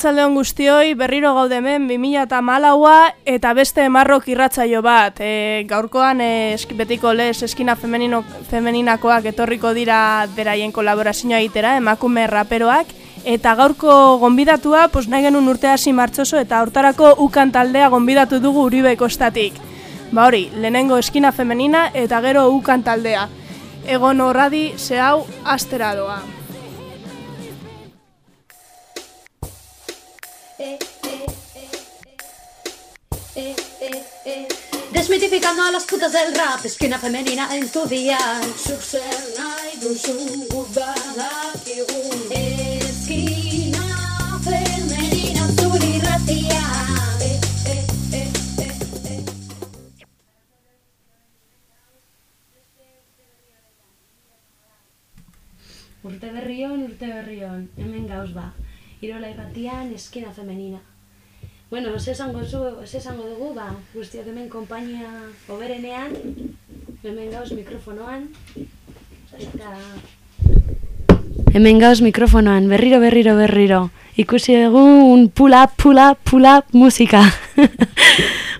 Arratsaldeon guztioi, berriro gaude hemen 2014a eta beste marrok irratsaio bat. E, gaurkoan e, betiko les eskina femenino, femeninakoak etorriko dira beraien kolaborazioa egitera, emakume raperoak eta gaurko gonbidatua, pues nahi genuen urte hasi martxoso eta hortarako ukan taldea gonbidatu dugu Uribe kostatik. Ba hori, lehenengo eskina femenina eta gero ukan taldea. Egon horradi, ze hau, astera doa. Desmitificando a las putas del rap, esquina femenina en tu día. Zuzer nahi duzu badakigun Esquina femenina zuri ratia Urte berrion, urte berrion, hemen gauz ba. Irola irratian, eskina femenina. Bueno, ze esango, zu, ze esango dugu, ba, guztiok hemen konpainia oberenean, hemen gauz mikrofonoan, eta... Hemen gauz mikrofonoan, berriro, berriro, berriro. Ikusi dugu un pull-up, pull-up, pull-up musika.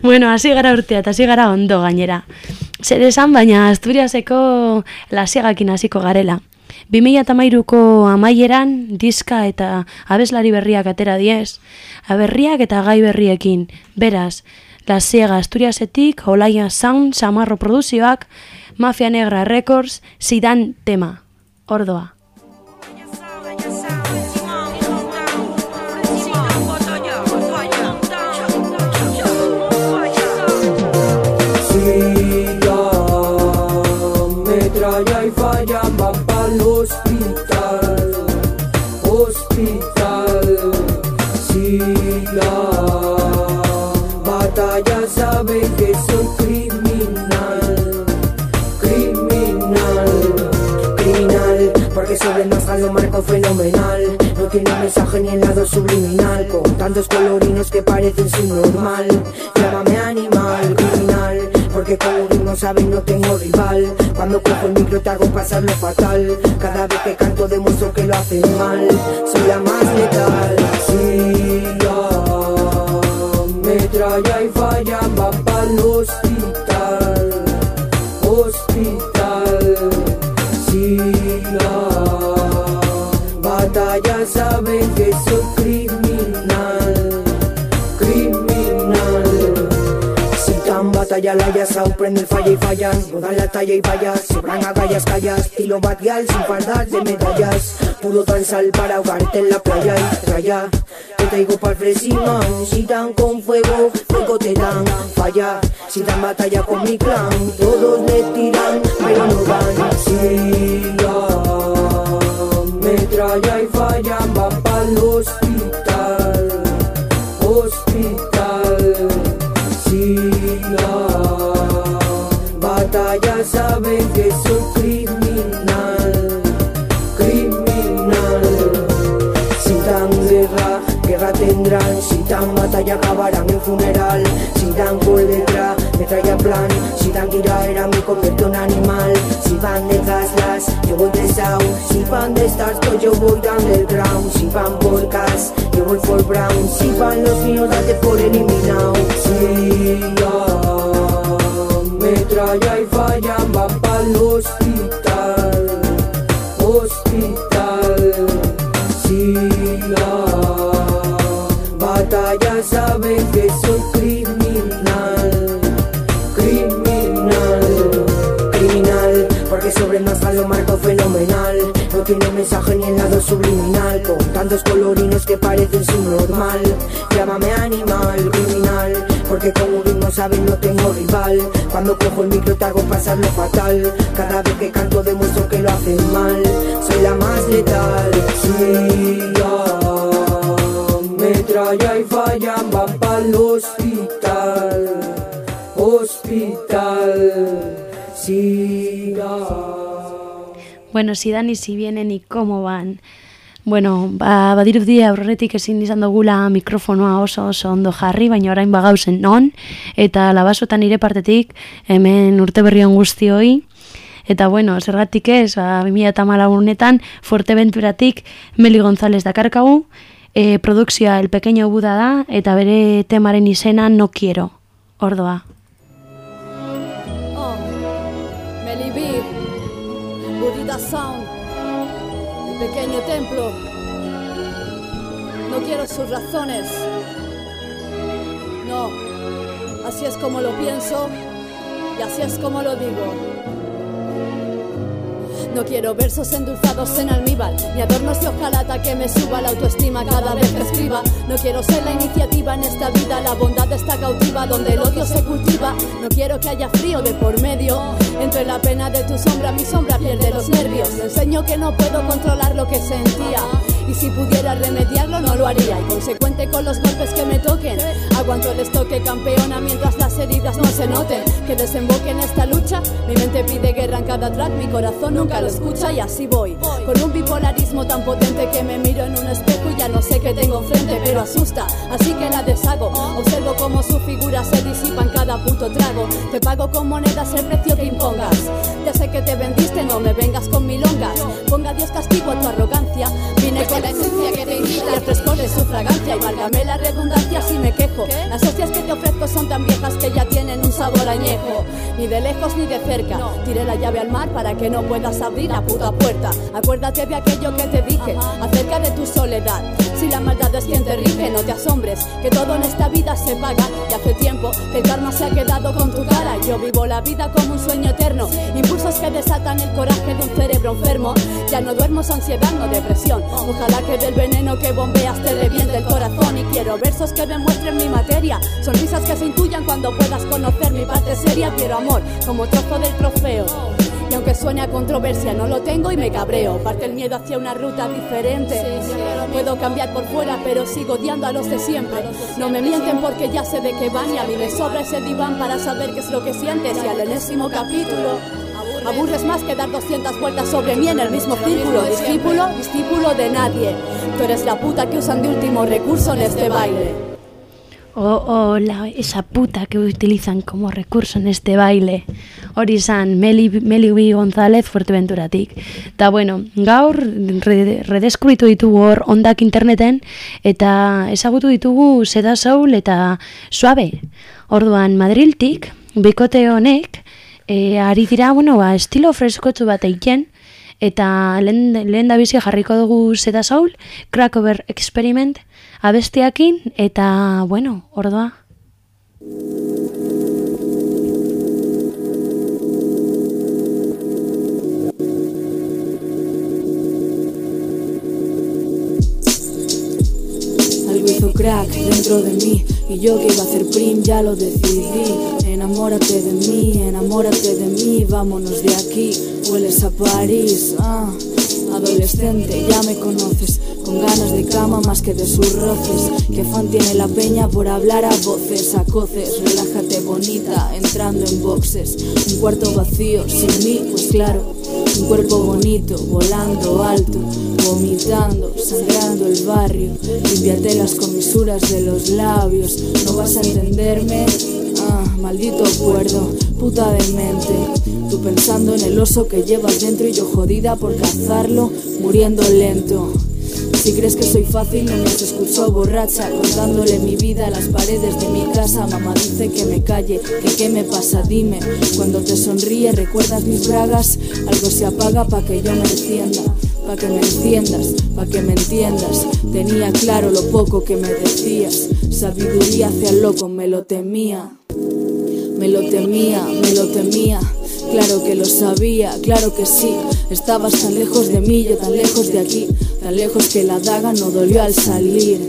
bueno, hasi gara urtea, hasi gara ondo gainera. Zer esan, baina Asturiaseko lasiagakin hasiko garela. 2008ko amaieran diska eta abeslari berriak atera diez, aberriak eta gai berriekin, beraz, La Siega Asturiasetik, Olaia Sound, Samarro Produzioak, Mafia Negra Records, Zidan Tema, Ordoa. metralla y falla, criminal, porque sobre el lo marco fenomenal. No tiene mensaje ni el lado subliminal, con tantos colorinos que parecen subnormal. Llámame animal, criminal, porque como no saben no tengo rival. Cuando cojo el micro te hago pasar lo fatal. Cada vez que canto demuestro que lo hacen mal. Soy la más letal. Si la metralla y tan batalla la hayas aún prende el falla y fallan, no dan la talla y vallas, sobran agallas, callas, estilo batial sin fardar de medallas, puro sal para ahogarte en la playa y raya. Te traigo pa'l fresimán, si tan con fuego, fuego te dan falla. Si dan batalla con mi clan, todos le tiran, pero no van. Si la metralla y falla, van pa'l hospital, hospital. Criminal. Si tan batalla acabarán en funeral. Si dan por detrás me trae a plan. Si dan era me convierto en animal. Si van de gaslas yo voy de Si van de stars pues yo voy de underground. Si van por gas yo voy por brown. Si van los míos date por eliminado. Si me trae y fallan va pa'l hospital Hospital. Si la batalla saben que soy criminal Criminal Criminal Porque sobre más lo marco fenomenal Tiene mensaje ni el lado subliminal Con tantos colorinos que parecen subnormal. Llámame animal, criminal Porque como bien no saben no tengo rival. Cuando cojo el micro te hago pasar lo fatal. Cada vez que canto demuestro que lo hacen mal. Soy la más letal Sí, ya. Me trae y fallan van pa'l hospital Hospital Sí, ya Bueno, si dan y si vienen y cómo van. Bueno, ba, badirudi aurretik ezin izan dugula mikrofonoa oso oso ondo jarri, baina orain bagauzen non, eta labasotan nire partetik hemen urte berri on guztioi, Eta bueno, zergatik ez, ba, 2008 honetan, Fuerteventuratik Meli González dakarkagu, e, produkzioa El Pequeño Buda da, eta bere temaren izena No Quiero, ordoa. Pequeño templo. No quiero sus razones. No, así es como lo pienso y así es como lo digo. No quiero versos endulzados en almíbar, ni adornos de hojalata que me suba la autoestima cada vez que escriba. No quiero ser la iniciativa en esta vida, la bondad está cautiva donde el odio se cultiva. No quiero que haya frío de por medio, entre la pena de tu sombra, mi sombra pierde los nervios. Enseño que no puedo controlar lo que sentía. Y si pudiera remediarlo no lo haría. Y consecuente con los golpes que me toquen Aguanto el estoque campeona mientras las heridas no se noten. Que desemboque en esta lucha Mi mente pide guerra en cada track Mi corazón nunca lo escucha y así voy. Con un bipolarismo tan potente que me miro en un espejo Y ya no sé qué tengo enfrente pero asusta Así que la deshago. Observo cómo su figura se disipa en cada puto trago. Te pago con monedas el precio que impongas. Ya sé que te vendiste, no me vengas con milongas. Ponga Dios castigo a tu arrogancia Vine con la esencia que te invita El frescor de su fragancia y válgame la redundancia si añejo Ni de lejos ni de cerca. Tiré la llave al mar para que no puedas abrir la puta puerta. Acuérdate de aquello que te dije Acerca de tu soledad. Si la maldad es quien te rige no te asombres Que todo en esta vida se paga. Y hace tiempo que el karma se ha quedado con tu cara. Yo vivo la vida como un sueño eterno. Impulsos que desatan el coraje de un cerebro enfermo. Ya no duermo, es ansiedad, no depresión. Ojalá que del veneno que bombeas te reviente el corazón. Y quiero versos que demuestren mi materia. Sonrisas que se intuyan cuando puedas conocer mi parte seria Quiero amor como trozo del trofeo y aunque suene a controversia, no lo tengo y me cabreo. Parte el miedo hacia una ruta diferente. Puedo cambiar por fuera, pero sigo odiando a los de siempre. No me mienten porque ya sé de qué van y a mí me sobra ese diván para saber qué es lo que sientes. Y al enésimo capítulo. Aburres más que dar 200 vueltas sobre mí en el mismo círculo. Discípulo, discípulo de nadie. Tú eres la puta que usan de último recurso en este baile. O, o la, esa puta que utilizan como recurso en este baile. Hori izan, Meli, Meli Bi González Fuerteventuratik. Ta bueno, gaur re, redeskubritu ditugu hor ondak interneten eta ezagutu ditugu Seda Soul eta Suave. Orduan Madriltik, bikote honek, e, ari dira, bueno, ba, estilo freskotsu bat eiken, eta lehen, lehen da bizi jarriko dugu Seda Soul, Crackover Experiment, abestiakin, eta, bueno, ordoa. Algo hizo crack dentro de mí y yo que iba a hacer prim ya lo decidí. Enamórate de mí, enamórate de mí, vámonos de aquí. Hueles a París, ah. Adolescente, ya me conoces, con ganas de cama más que de sus roces. Que fan tiene la peña por hablar a voces, a coces. Relájate bonita, entrando en boxes. Un cuarto vacío, sin mí, pues claro. Un cuerpo bonito, volando alto, vomitando, sangrando el barrio. Límpiate las comisuras de los labios, no vas a entenderme. Ah, maldito acuerdo, puta de mente. Tú pensando en el oso que llevas dentro y yo jodida por cazarlo, muriendo lento. Si crees que soy fácil, no me has escuchado borracha Contándole mi vida a las paredes de mi casa. Mamá dice que me calle, que qué me pasa, dime. Cuando te sonríe, recuerdas mis bragas. Algo se apaga pa' que yo me encienda Pa' que me enciendas, pa' que me entiendas. Tenía claro lo poco que me decías. Sabiduría hacia el loco, me lo temía Me lo temía, me lo temía Claro que lo sabía, claro que sí. Estabas tan lejos de mí, yo tan lejos de aquí, tan lejos que la daga no dolió al salir.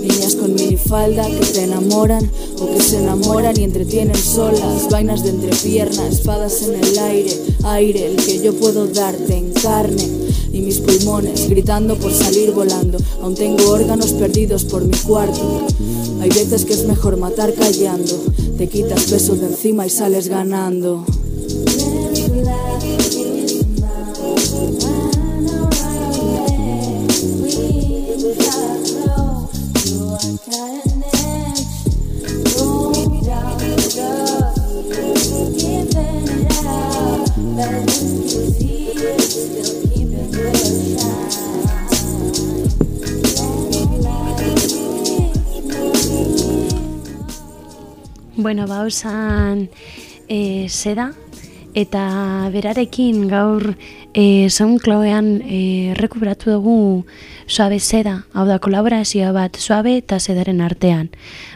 Niñas con minifalda que te enamoran o que se enamoran y entretienen solas, vainas de entrepierna, espadas en el aire, aire el que yo puedo darte en carne y mis pulmones gritando por salir volando. Aún tengo órganos perdidos por mi cuarto. Hay veces que es mejor matar callando, te quitas peso de encima y sales ganando. Bueno, ba, osan e, seda, eta berarekin gaur e, SoundCloudean e, rekuperatu dugu suabe seda, hau da kolaborazioa bat suabe eta sedaren artean.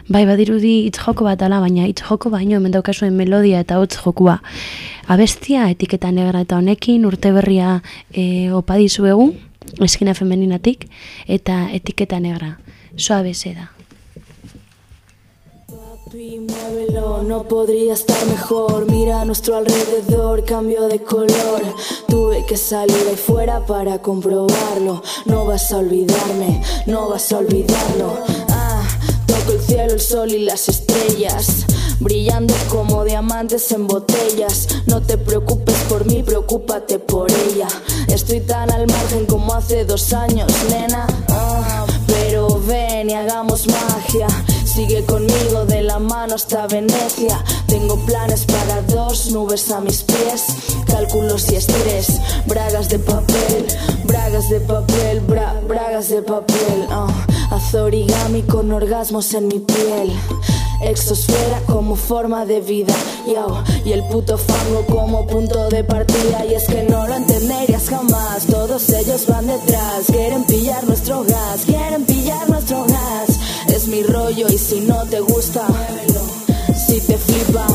Bai badirudi hitz joko bat ala, baina hitz joko baino hemen daukazuen melodia eta hotz jokua. Abestia etiketa negra eta honekin urte berria e, opa dizuegu, eskina femeninatik, eta etiketa negra, suabe seda. No podría estar mejor. Mira a nuestro alrededor, cambio de color. Tuve que salir ahí fuera para comprobarlo. No vas a olvidarme, no vas a olvidarlo. Ah, toco el cielo, el sol y las estrellas. Brillando como diamantes en botellas. No te preocupes por mí, preocúpate por ella. Estoy tan al margen como hace dos años, nena. Ah, pero ven y hagamos magia. Sigue conmigo de la mano hasta Venecia. Tengo planes para dos nubes a mis pies. Cálculos y estrés. Bragas de papel, bragas de papel, bra, bragas de papel. Haz origami con orgasmos en mi piel. Exosfera como forma de vida. Yao, y el puto fango como punto de partida. Y es que no lo entenderías jamás. Todos ellos van detrás. Quieren pillar nuestro gas. Quieren pillar. Mi rollo y si no te gusta, si te flipa,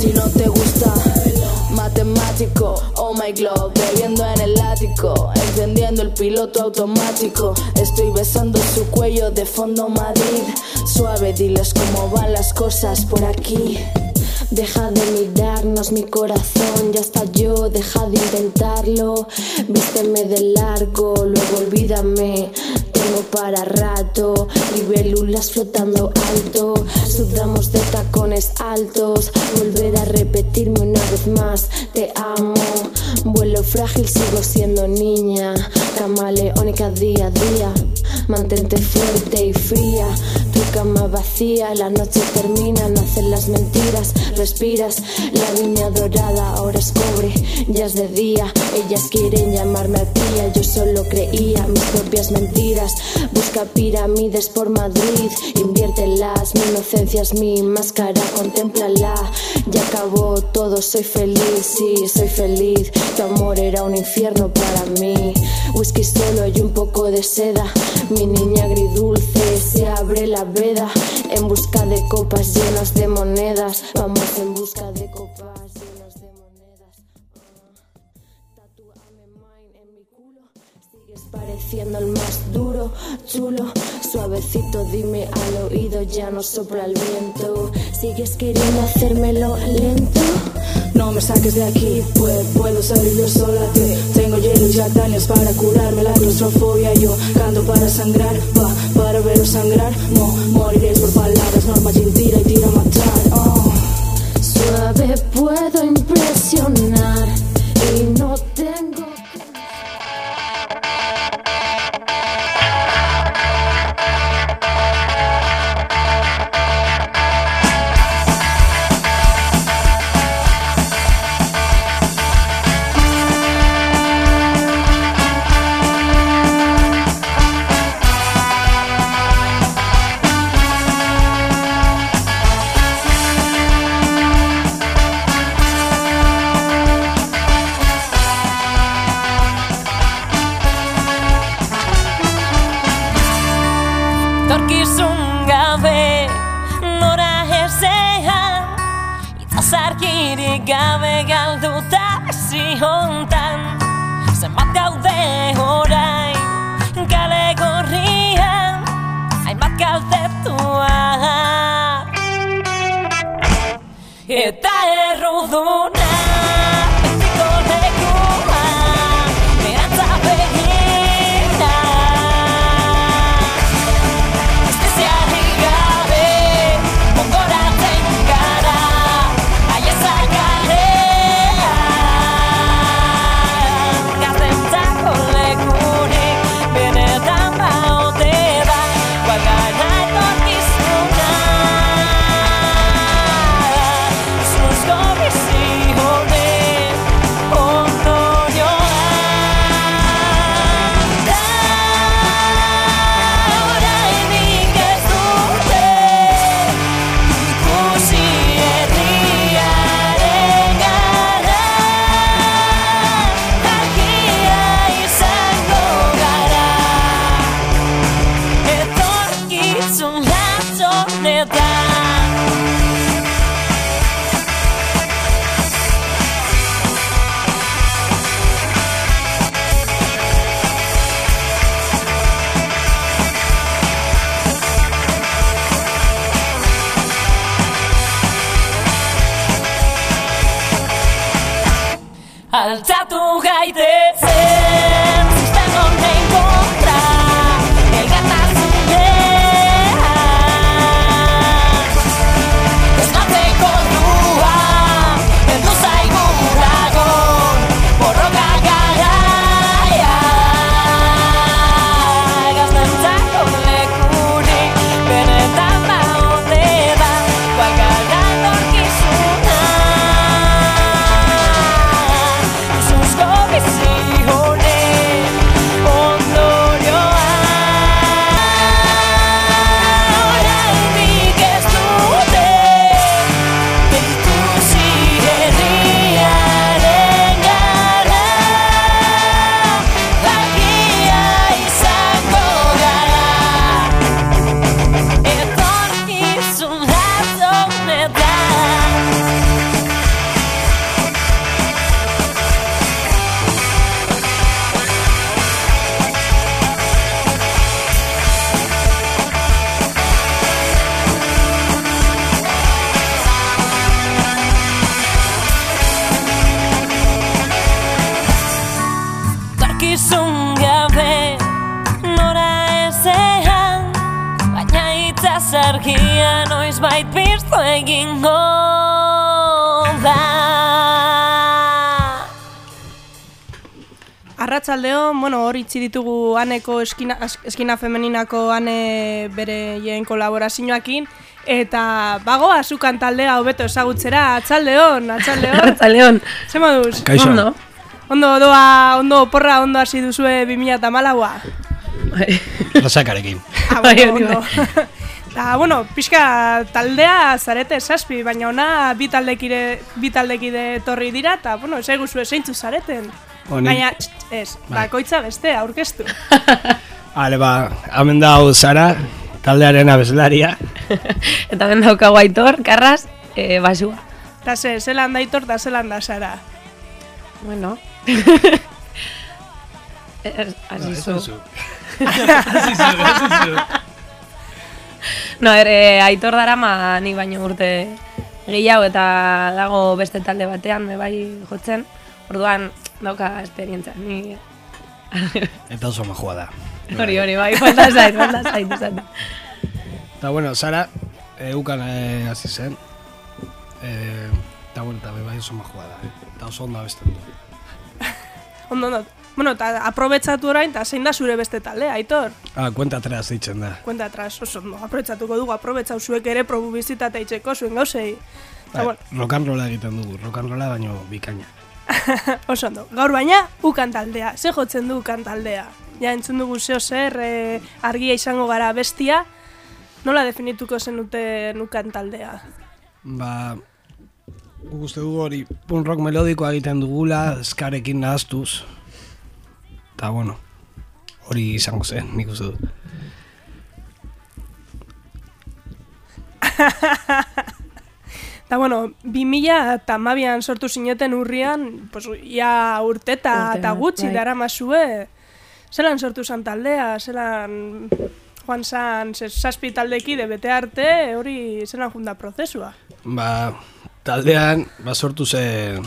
si no te gusta, matemático, oh my globe, bebiendo en el ático, encendiendo el piloto automático, estoy besando su cuello de fondo Madrid, suave, diles cómo van las cosas por aquí. Deja de mirarnos mi corazón, ya está yo, deja de intentarlo. Vísteme de largo, luego olvídame. Tengo para rato, libélulas flotando alto. Sudamos de tacones altos, volver a repetirme una vez más. Te amo, vuelo frágil, sigo siendo niña. Camaleónica día a día, mantente fuerte y fría. Tu cama vacía, la noche termina, nacen las mentiras. Respiras, la viña dorada ahora es cobre, ya es de día. Ellas quieren llamarme a tía, yo solo creía mis propias mentiras. Busca pirámides por Madrid, inviértelas. Mi inocencia es mi máscara, contémplala. Ya acabó todo, soy feliz, sí, soy feliz. Tu amor era un infierno para mí. Whisky solo y un poco de seda. Mi niña agridulce se abre la veda en busca de copas llenas de monedas. Vamos en busca de copas pareciendo el más duro, chulo, suavecito. Dime al oído, ya no sopla el viento. Sigues queriendo hacérmelo lento. No me saques de aquí, pues puedo salir yo sola. Te tengo hielo y jactanias para curarme la claustrofobia. Yo canto para sangrar, pa, para veros sangrar. Mo, moriréis por palabras, norma y tira y tira a matar. Oh. Suave puedo argia noiz bait birtu egingo da Arratzaldeo, bueno, hor itzi ditugu aneko eskina, eskina femeninako ane bere jeen kolaborazioakin, eta bagoa zukan taldea hobeto ezagutzera, atzaldeon, atzaldeon. Arratzaldeon. Ze moduz? Kaixo. Ondo. Ondo doa, ondo porra ondo hasi duzue 2008a. Bai. Lasakarekin. Ah, Bai, bueno, hori ondo. Da, bueno, pixka taldea zarete zazpi, baina ona bi taldekide, bi taldekide etorri dira, eta, bueno, ez eguzue zeintzu zareten. Honi. Baina, txt, ez, Bai. bakoitza beste, aurkeztu. Ale, ba, hemen da hau Sara, taldearen abeslaria. Eta ben daukagu aitor, karraz, e, basua. Eta ze, zelan daitor, eta zelan da zara. Bueno. Ez- Hasi zu. No, ere, aitor darama nik baino urte gehiago eta dago beste talde batean, me bai jotzen. Orduan, dauka esperientzia. Ni... Eta oso majua da. hori, hori, bai, falta zait, falta zait, esan. Eta bueno, Sara, eukan eh, hasi zen. Eh, eta bueno, eta bai oso majua da. Eh. Eta oso ondo abesten du. Ondo, ondo. Bueno, eta aprobetsatu orain, eta zein da zure beste talde, aitor? Ah, kuenta atrás deitzen da. Kuenta atrás, oso ondo, aprobetsatuko dugu, aprobetsau zuek ere probu bizitata itxeko zuen gauzei. Eta, bueno, rock and rolla egiten dugu, rock and rolla baino bikaina. oso ondo. Gaur baina, ukan taldea, ze jotzen du ukan taldea. Ja, entzun dugu zeo zer, e, argia izango gara bestia, nola definituko zenute ukan taldea? Ba, uste dugu hori punk rock melodikoa egiten dugula, eskarekin nahaztuz. Eta bueno, hori izango zen, nik uste dut. Eta bueno, 2000 eta mabian sortu zineten urrian, pues, ia urteta Urte eta gutxi bai. dara mazue, zelan sortu zan taldea, zelan joan zan zazpi taldekide bete arte, hori zelan junda prozesua. Ba, taldean, ba, sortu ze,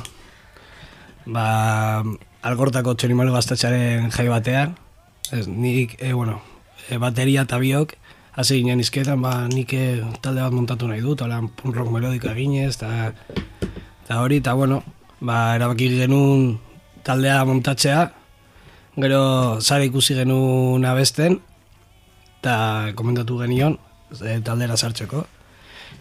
ba, algortako txorimalo gaztatxaren jai batean, ez, nik, e, bueno, e, bateria eta biok, hasi ginen izketan, ba, nik e, talde bat montatu nahi dut, holan punk rock melodika ginez, eta eta hori, eta bueno, ba, erabaki genuen taldea montatzea, gero zara ikusi genuen abesten, eta komentatu genion, e, taldera sartzeko.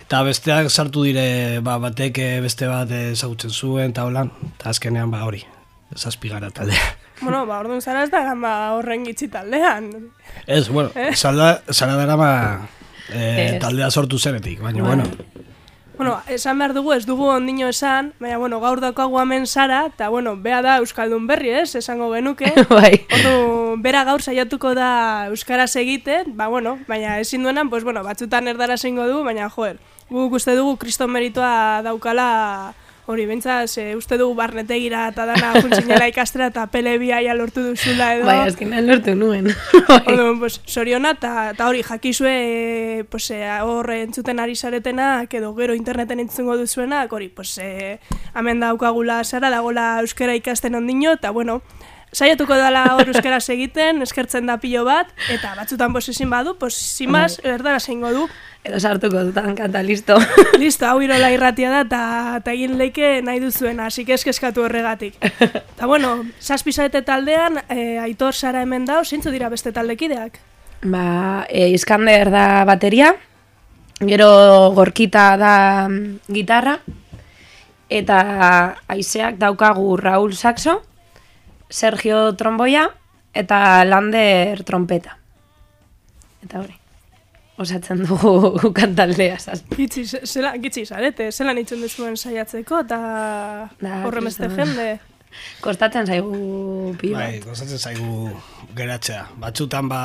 Eta besteak sartu dire, ba, batek beste bat ezagutzen zuen, eta holan, eta azkenean ba hori, zazpi gara taldea. bueno, ba, orduan zara ez da gama horren gitzi taldean. Ez, bueno, Eh? zara, zara dara ba, eh, taldea sortu zenetik, baina, Bai. bueno, Bueno, esan behar dugu, ez dugu ondino esan, baina, bueno, gaur daukagu hemen zara, eta, bueno, bea da Euskaldun berri, ez, esango genuke. bai. Ordu, bera gaur saiatuko da Euskaraz egiten, ba, bueno, baina ezin duenan, pues, bueno, batzutan erdara zingo du, baina, joer, guk uste dugu kriston meritoa daukala, hori, bentsaz, e, uste dugu barnetegira eta dana juntzinela ikastera eta pele biaia lortu duzula edo. Bai, azkenean lortu nuen. Orduan, pues, soriona eta hori jakizue pues, hor entzuten ari zaretenak edo gero interneten entzungo duzuenak, hori, pues, e, hemen daukagula zara, dagola euskera ikasten ondino, eta bueno, saiatuko dela hor euskaraz egiten, eskertzen da pilo bat, eta batzutan pues, ezin badu, pues, sin más, erdara zeingo du. Edo sartuko dutan kanta, listo. Listo, hau irola irratia da, eta egin leike nahi duzuena, hasi eskeskatu horregatik. Eta bueno, zazpi zaete taldean, e, aitor zara hemen dau, zeintzu dira beste taldekideak? Ba, e, Iskander da bateria, gero Gorkita da mm, gitarra, eta aizeak daukagu Raul Saxo, Sergio tromboia, eta Lander trompeta. Eta hori, osatzen dugu kantaldea, zazpi. Gitzi, ze- zela, gitzi zarete, zelan itzen duzuen saiatzeko, eta kriston. jende. Kostatzen zaigu pila. bai, gozatzen zaigu geratzea. Batzutan ba,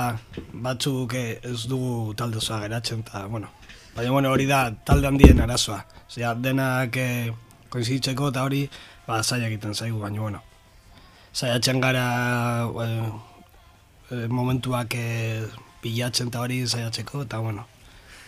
batzuk eh, ez dugu talde osoa geratzen, eta, bueno, baina, bueno, hori da talde handien arazoa. Osea, denak eh, koinziditzeko eta hori, ba, zaila egiten zaigu, baina, bueno, saiatzen gara eh, eh, momentuak eh, bilatzen eta hori saiatzeko, eta, bueno,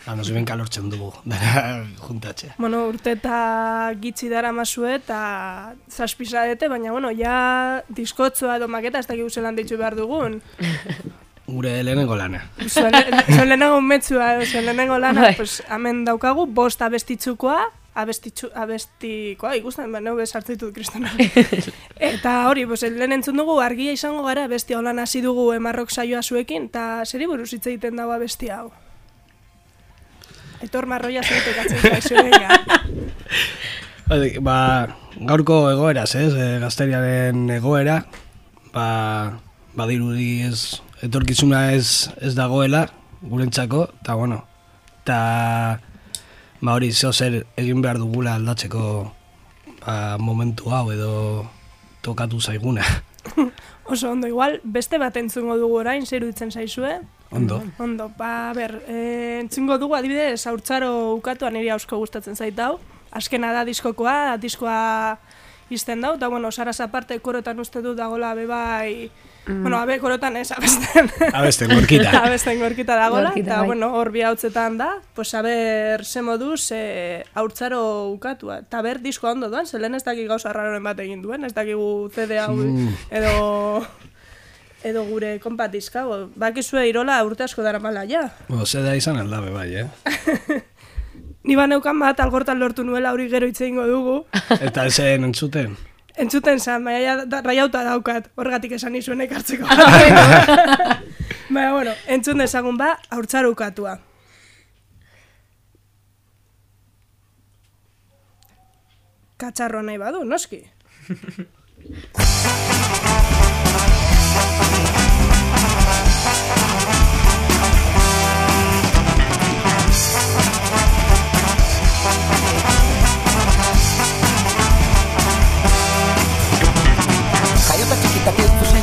ba, nos benka lortzen dugu, dara juntatzea. Bueno, urte eta gitzi dara mazue, eta zazpizadete, baina, bueno, ja diskotzoa edo maketa ez dakik zelan ditu behar dugun. Gure lehenengo lana. Zuen lehenengo metzua, zuen lehenengo lana, Bai. pues, hemen daukagu, bost abestitzukoa, abestitzu, abestikoa, ikusten, ba, neu besartzitut kristona. eta hori, pues, lehen entzun dugu, argia izango gara, bestia holan hasi dugu emarrok saioa zuekin, eta zeri buruz hitz egiten dago bestia hau. Aitor marroia zeitek atzen zaizu, venga. Bai, Ba, gaurko egoeraz, ez, e, gazteriaren egoera, ba, badirudi ez, etorkizuna ez, ez dagoela, gurentzako, eta bueno, eta ba hori zeo zer egin behar dugula aldatzeko ba, momentu hau edo tokatu zaiguna. Oso ondo, igual, beste bat entzungo dugu orain, zer iruditzen zaizue? Ondo. Ondo, ba, ber, e, entzungo dugu adibidez, haurtzaro ukatu niri ausko gustatzen zait hau. Azkena da diskokoa, diskoa izten dau, eta bueno, saraz aparte korotan uste du dagola bebai, Mm. bueno, abe korotan ez, abesten. Abesten, gorkita. abesten gorkita dagola, Gorkita, eta bai. bueno, hor bi hautzetan da, pues aber ze moduz e, haurtzaro ukatua. Eta ber, diskoa ondo duan, zelen ez dakik gauza raroren bat egin duen, ez dakigu CD hau Mm. edo edo gure konpat dizka, bakizue irola urte asko dara mala, ja. Bo, zeda izan aldabe bai, eh? Ni baneukan bat algortan lortu nuela hori gero hitz egingo dugu. Eta esen entzuten. Entzuten zan, baina da, raiauta daukat, horregatik esan nizuen ekartzeko. baina, bueno, entzun dezagun ba, haurtzaro ukatua. Katxarro nahi badu, noski.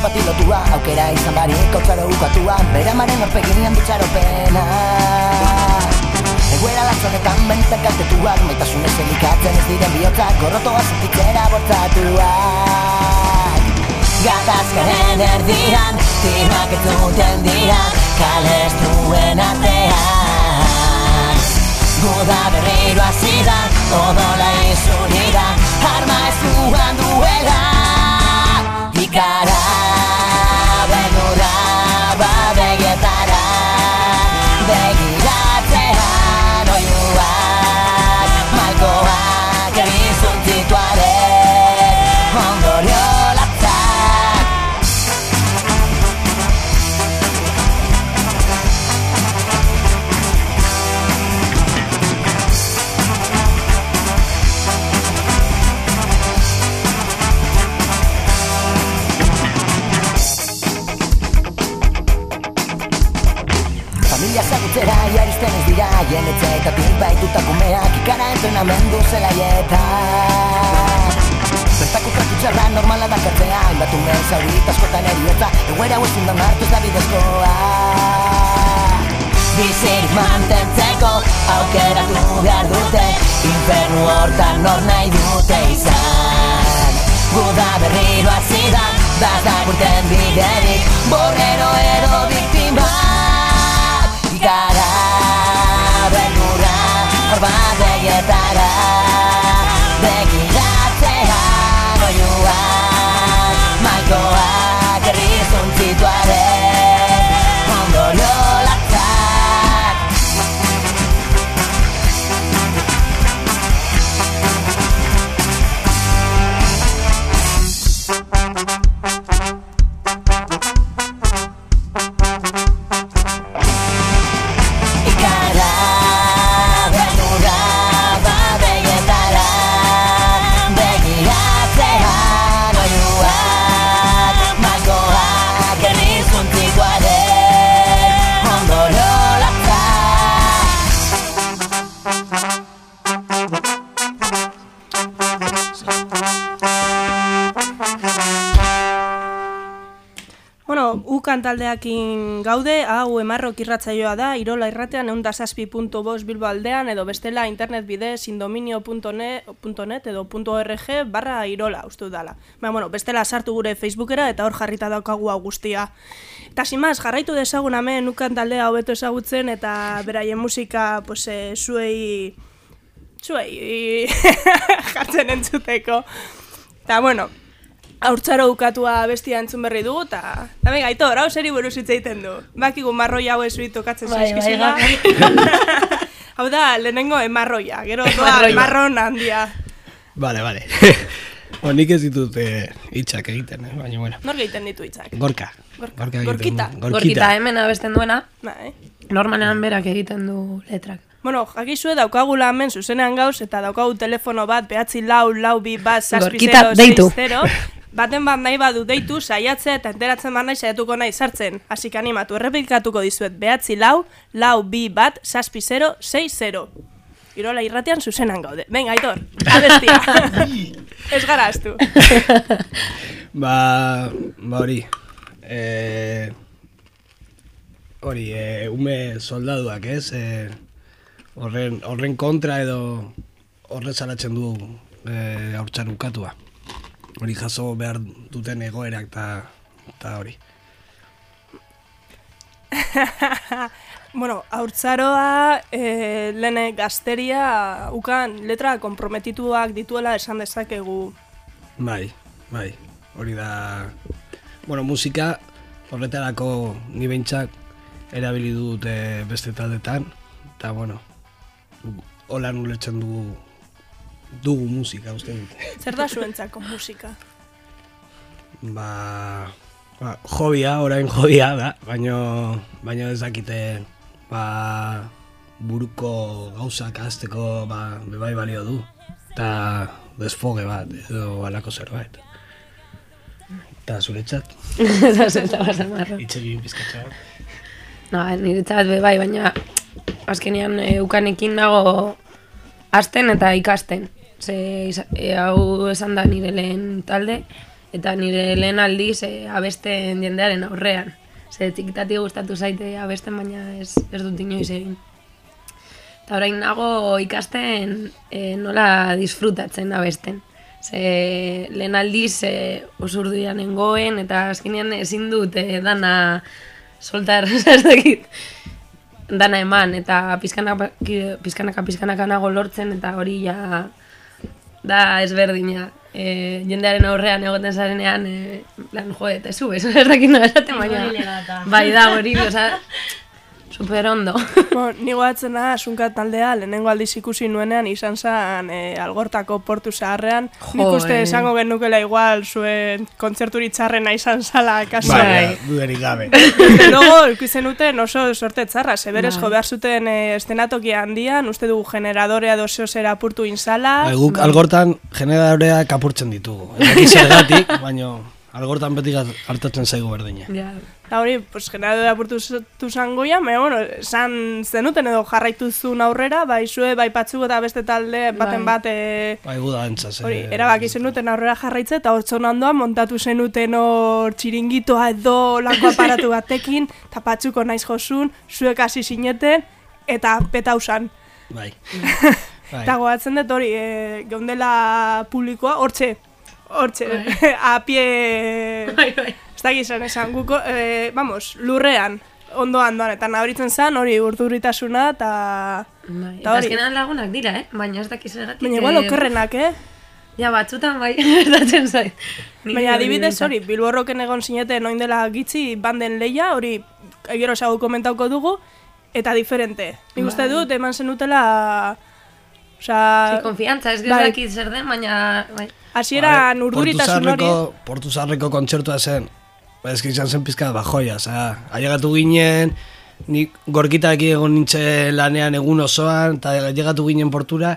zuzen bati lotua Aukera izan barik hautzaro ukatua. Bere amaren orpeginian bitxaropena Egoera latzonetan baina bertan kaltetuak Maitasunez elikatzen ez diren bihotzak Gorrotoa zutitzera bortzatuak Gatazkaren erdian Timak ez duten dira Kale ez duen artean. Guda berriro azidan Odola izunida Arma ez duan duela Infernu hortan nor nahi dute izan. Guda berriro azidan, das da urten biderik Borrero edo biktima Ikara, beldurra, hor taldeakin gaude, hau emarrok irratzaioa da, irola irratean eundazazpi.bos bilbo aldean, edo bestela internet bidez indominio.net edo .org barra irola, uste dala. Ba, bueno, bestela sartu gure Facebookera eta hor jarrita daukagu guztia. Eta simaz, jarraitu dezagun hemen ukan taldea hobeto ezagutzen eta beraien musika, pues, e, zuei, zuei jartzen entzuteko. Eta, bueno, Haurtzaro ukatua bestia entzun berri dugu, eta... Venga, Aitor, hau seri buruz hitz egiten du. Bakigu marroia hau ezuit tokatzen Bai, bai, zaizkizula. hau da, lehenengo emarroia, gero doa marron handia. Vale, vale. Bo, nik ez ditut eh, hitzak egiten, eh? baina bueno. Nor egiten ditu hitzak? Gorka. Gorka. Gorkita. du. Gorkita hemen abesten duena, Bai. normalean berak egiten du letrak. Bueno, jakizue daukagula hemen zuzenean gauz, eta daukagu telefono bat, behatzi lau, lau bi bat, zazpi zero, deitu. seis zero. Baten bat nahi badu deitu, saiatzea eta enteratzen bat nahi saiatuko nahi sartzen. Hasik animatu, errepikatuko dizuet, behatzi lau, lau bi bat, zazpi zero, seis zero. Irola irratean zuzenan gaude. Venga, Aitor, abestia. Ez gara astu. Ba, ba hori. Eh, hori, eh, ume soldaduak, ez? Eh, horren, horren kontra edo horre salatzen du eh, haurtzar ukatua. Hori jaso behar duten egoerak eta hori. bueno, haurtzaroa, e, lehen gazteria, ukan letra komprometituak dituela esan dezakegu. Bai, bai, hori da... Bueno, musika horretarako ni behintzak erabili dut eh, beste taldetan, eta bueno, holan ulertzen dugu dugu musika, uste dut. Zer da zuentzako musika? ba, ba, jobia, orain jobia da, baino, baino ez dakite ba, buruko gauzak azteko ba, bebai balio du. Eta desfoge bat, edo alako zerbait. Eta zuretzat, Eta zeta bazen marro. hitz egin pizkatxa bat. No, niretzat be bai, baina azkenean e, ukanekin nago hasten eta ikasten. Ze e, hau esan da nire lehen talde, eta nire lehen aldiz e, abesten jendearen aurrean. Ze txikitati gustatu zaite abesten, baina ez, ez dut inoiz egin. Eta orain nago ikasten e, nola disfrutatzen abesten. Ze lehen aldiz e, osurduan nengoen eta azkenean ezin dut e, dana soltar, ez dakit, dana eman eta pizkanaka, pizkanaka, pizkanaka nago lortzen eta hori ja da ezberdina. E, jendearen aurrean egoten zarenean, e, lan jo, eta zu, ez ez dakit nola esaten baina. Bai da, hori, oza, super ondo. Bo, ni goatzena asunka taldea lehenengo aldiz ikusi nuenean izan zen e, algortako portu zaharrean. Nik Jo, uste eh. esango genukela igual zuen kontzerturi txarrena izan zala kaso. Bai, duderik gabe. Luego, ikusten duten oso sorte txarra, zeberez Bai. jo behar zuten e, estenatoki handian, uste dugu generadore edo zera apurtu inzala. Bai, guk algortan generadorea kapurtzen ditugu. Ez dakit zergatik, baina algortan beti hartatzen zaigu berdina. Ja. Eta hori, pues, generadore apurtu zu zangoia, baina, bueno, esan zenuten edo jarraitu zuen aurrera, bai zue, bai patzuko eta beste talde baten Bai. bat, e, Bai, gu da entzaz. hori, erabaki zenuten aurrera jarraitze, eta hor ondoan montatu zenuten hor txiringitoa edo lako aparatu batekin, eta patzuko naiz josun, zuek hasi sineten, eta petausan. Bai. bai. Eta goatzen dut hori, e, geundela publikoa, hortxe, hortxe, a pie, Bai, bai. Ez da gizan esan, guko, e, vamos, lurrean, ondoan doan, eta nabaritzen zen hori urduritasuna, eta... Bai. Eta azkenan lagunak dira, eh? Baina ez dakiz zergatik. Baina igual eh, okerrenak, eh? Ja, batzutan bai, gertatzen zait. Baina adibidez hori, Bilborroken egon sineten oin dela gitzi banden leia, hori gero esagu komentauko dugu, eta diferente. Nik uste Bai. dut, eman zenutela... Sí, Osa, konfiantza, ez Bai. gezakit zer den, baina... Bai. hasieran urduritasun hori... Portu Portu Zaharreko kontzertua zen, ba, ez izan zen pizka bajoia, oza, ailegatu ginen, nik gorkitak egon nintzen lanean egun osoan, eta ailegatu ginen portura,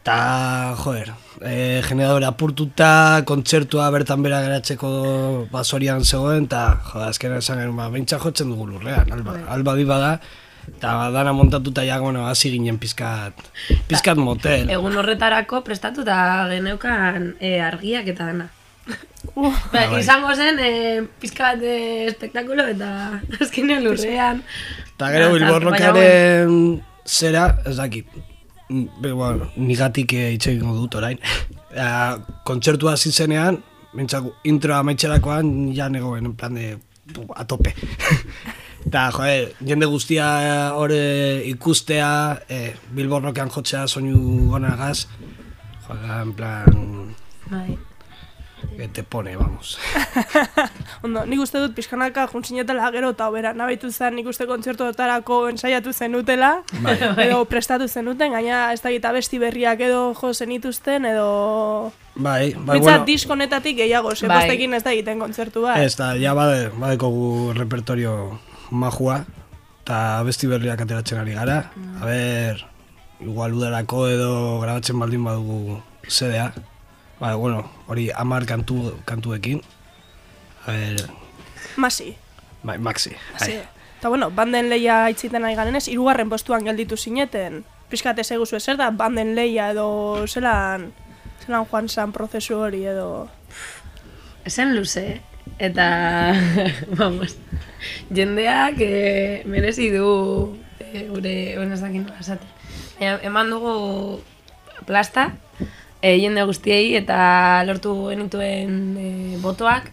eta, joder, e, generadora apurtuta, kontzertua bertan bera geratzeko basorian zegoen, eta, joder, azkenean esan genuen, ba, beintza jotzen dugu lurrean, alba, alba bi bada, eta dana montatuta ja, bueno, hasi ginen pizkat, pizkat motel. Egun horretarako prestatuta geneukan e, argiak eta dena. Uh, Ba, bai. izango zen e, pizka bat e, espektakulo eta azkenean lurrean. Eta gero Ah, bilborrokaren zera, ez dakit, Mm, be, bueno, nigatik eh, egingo dut orain. Ea, kontzertua hasi zenean, mintzak introa amaitxerakoan, ja negoen, en plan de, a tope. Eta, joder, jende guztia eh, ikustea, eh, bilborrokean jotzea soinu gonagaz, joder, en plan, Bai. Te pone, vamos. Ondo, nik uste dut pixkanaka juntzinetela gero eta obera nabaitu zen nik uste kontzertuotarako ensaiatu zenutela, Bai. edo prestatu zenuten, gaina ez da gita besti berriak edo jo zenituzten, edo... Bai, bai, Bintzat bueno, diskonetatik gehiago, ze Bai. ez da egiten kontzertu bat. Ez, da, ja bade, badeko gu repertorio majua, eta besti berriak ateratzen ari gara. A ber, igual udarako edo grabatzen baldin badugu sedea. Ba, bueno, hori amar kantu, kantuekin. A ber, Masi. bai, maxi. Bai. Eta bueno, banden leia aitziten nahi garenez, hirugarren postuan gelditu zineten. Piskat ez eguzu zer da, banden leia edo zelan, zelan joan zan prozesu hori edo... Esen luze, eta, vamos, jendeak e, merezi du e, gure, ez dakit esaten. E, eman dugu plasta, e, jende guztiei, eta lortu genituen e, botoak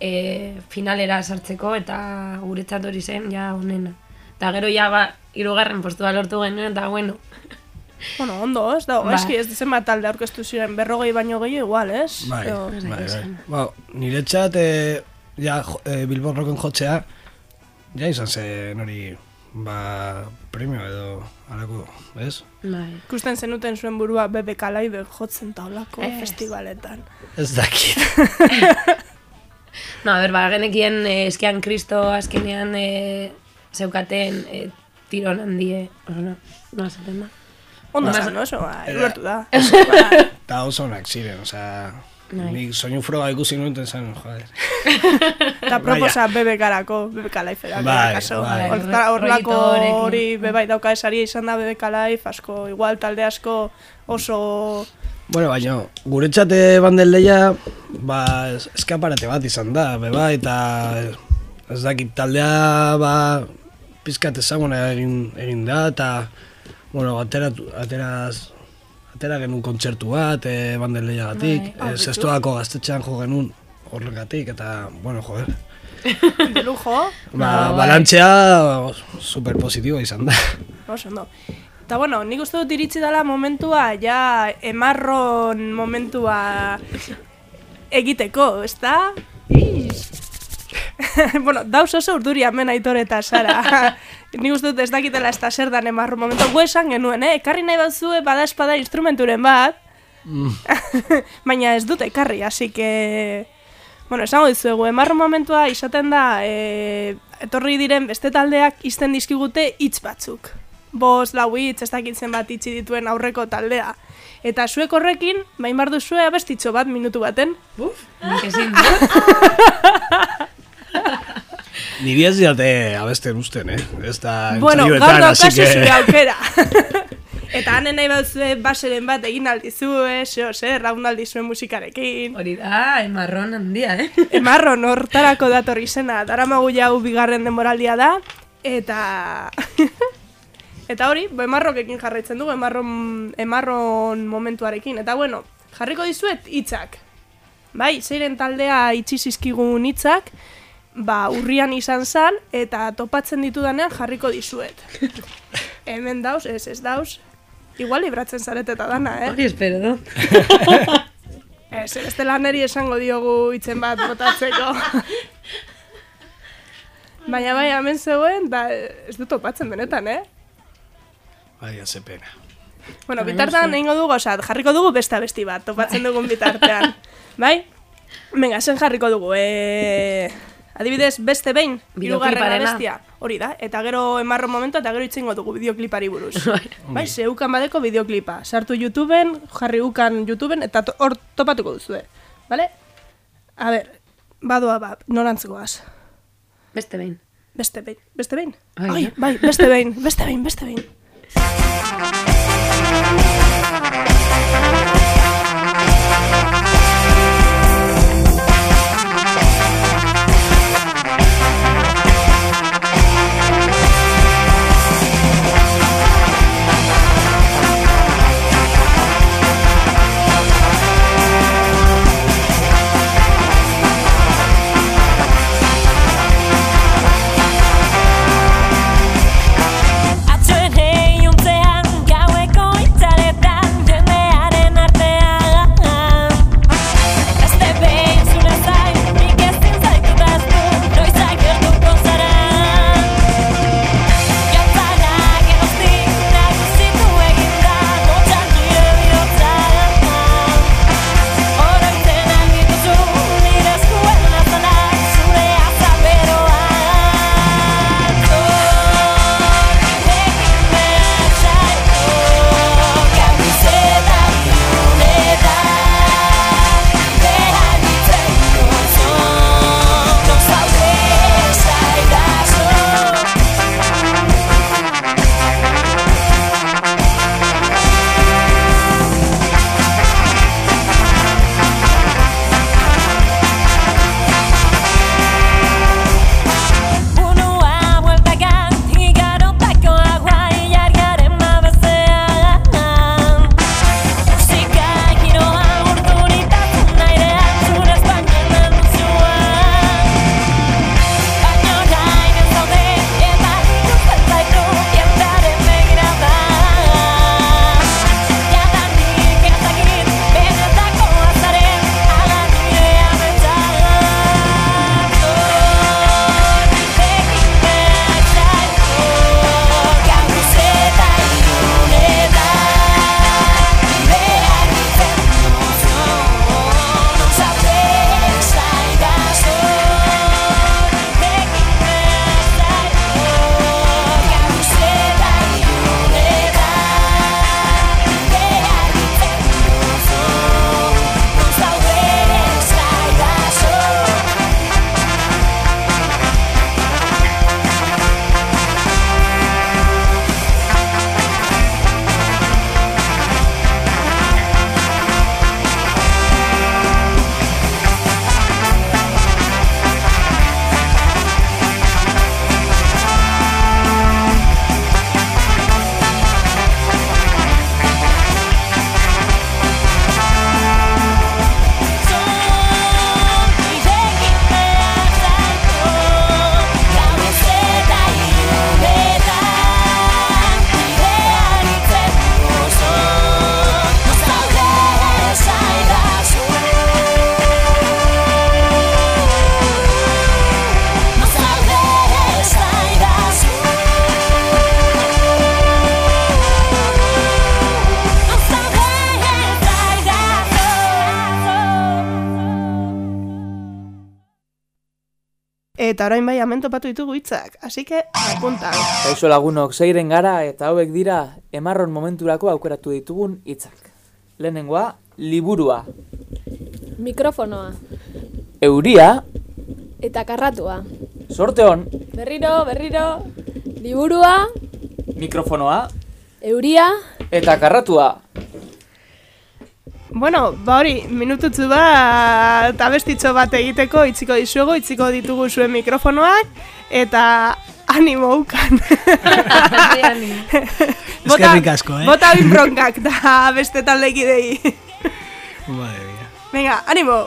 e, finalera sartzeko, eta guretzat hori zen, ja, onena. Eta gero ja, ba, irugarren postua lortu genuen, eta bueno, Bueno, ondo, ez da, Ba. eski ez zenbat talde aurkeztu ziren, berrogei baino gehiago igual, ez? Bai, Ez bai, bai. esan. Ba, niretzat, e, ja, e, Bilbao Rocken jotzea, ja izan zen hori, ba, premio edo, alako, ez? bai. Ikusten zenuten zuen burua BBK Live jotzen taulako Ez. festivaletan. Ez dakit. No, a ber, ba, genekien eh, eskian kristo azkenean eh, zeukaten eh, tiron handie, oso, no, no da. Ondo zan, oso, ba, Era- ibertu da. Eta oso onak ziren, osea, Bai. Nik soinu froga ikusi nuen zen, joder. Eta proposa BBK-rako, BBK Live-erako, Bai, bai. Horlako hori bebai dauka esaria izan da BBK Live, asko, igual talde asko oso... Bueno, baina, guretzate banden leia, ba, es- eskaparate bat izan da, beba, eta ez dakit taldea, ba, pizkat ezaguna egin, egin da, eta Bueno, atera, ateraz, atera genuen kontzertu bat, e, banden lehiagatik, Bai. e, zestoako gaztetxean jo genuen horregatik, eta, bueno, joder, De lujo. ba, bai. balantzea super positiboa izan da. Oso ondo. Eta bueno, nik uste dut iritsi dela momentua, ja emarron momentua egiteko, ezta? bueno, dauz oso urduri hemen aitor eta Sara. nik uste dut ez dakitela ez da zer dan emarron momentua. Gu esan genuen, eh? Ekarri nahi batzue bada espada instrumenturen bat, baina ez dut ekarri, así que... Bueno, esango dizuegu, emarro momentua izaten da, e, etorri diren beste taldeak izten dizkigute hitz batzuk. Bos, lau hitz, ez dakitzen bat itxi dituen aurreko taldea. Eta zuek horrekin, bain bar duzue abestitxo bat minutu baten. Buf. Nik ezin dut. Niri ez diate abesten usten, eh? Ez da bueno, gaur daukazu que... zure aukera. Eta hanen nahi batzue baseren bat egin aldizue, zeo, zer, raun aldizue musikarekin. Hori da, emarron handia, eh? Emarron hortarako datorri zena, daramagu jau bigarren denboraldia da, eta... eta hori, bo emarrokekin jarraitzen dugu, emarron, emarron momentuarekin. Eta bueno, jarriko dizuet hitzak. Bai, zeiren taldea itxi zizkigun hitzak, ba, urrian izan zan, eta topatzen ditudanean jarriko dizuet. Hemen dauz, ez, ez dauz. Igual libratzen zarete eta dana, eh? Hori espero dut. Ez, beste laneri esango diogu itzen bat botatzeko. Baina bai, hemen zegoen, da ez dut topatzen benetan, eh? Bai, haze pena. Bueno, bitartean egingo dugu, osat, jarriko dugu beste abesti bat, topatzen dugun bitartean. bai? Venga, zen jarriko dugu, e... Adibidez, beste behin, hirugarren abestia. Hori da, eta gero emarro momentu eta gero itzingo dugu bideoklipari buruz. bai, ze ukan badeko bideoklipa. Sartu YouTubeen, jarri ukan YouTubeen, eta to- hor topatuko duzue. Vale? A ber, badoa bat, norantzegoaz. Beste behin. Beste behin, beste behin. Ai, Ai, eh? bai, beste behin, beste behin, beste behin. Eta orain bai hemen topatu ditugu hitzak, así que apunta. Kaixo lagunok, zeiren gara eta hauek dira emarron momenturako aukeratu ditugun hitzak. Lehenengoa, liburua. Mikrofonoa. Euria, Eta karratua. sorte hon, Berriro, berriro. Liburua, mikrofonoa euria, eta karratua. Bueno, ba hori, minututzu bat abestitxo bat egiteko itziko dizuego, itziko ditugu zuen mikrofonoak, eta animo ukan. Eskerrik asko, eh? Bota bin bronkak da beste taldekidei. Madre mía. Venga, animo!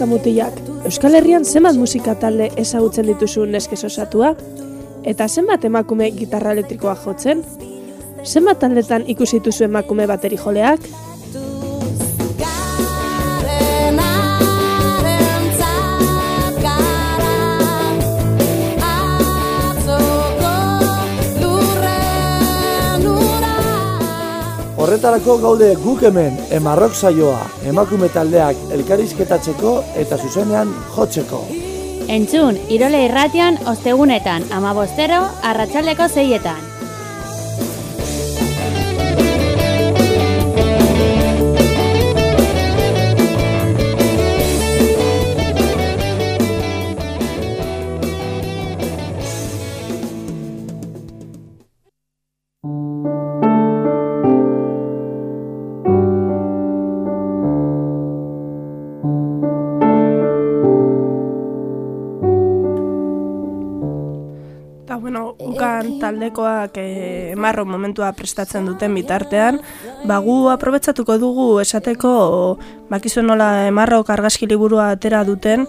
Neska mutilak, Euskal Herrian zenbat musika talde ezagutzen dituzu neskez osatua? Eta zenbat emakume gitarra elektrikoa jotzen? Zenbat taldetan ikusi emakume bateri joleak? Horretarako gaude guk hemen emarrok saioa emakume taldeak elkarizketatzeko eta zuzenean jotzeko. Entzun, Irole irratian ostegunetan amabostero arratsaldeko zeietan. Bueno, ukan taldekoak eh, emarro momentua prestatzen duten bitartean, ba gu aprobetsatuko dugu esateko bakizu nola emarrok argazki liburua atera duten,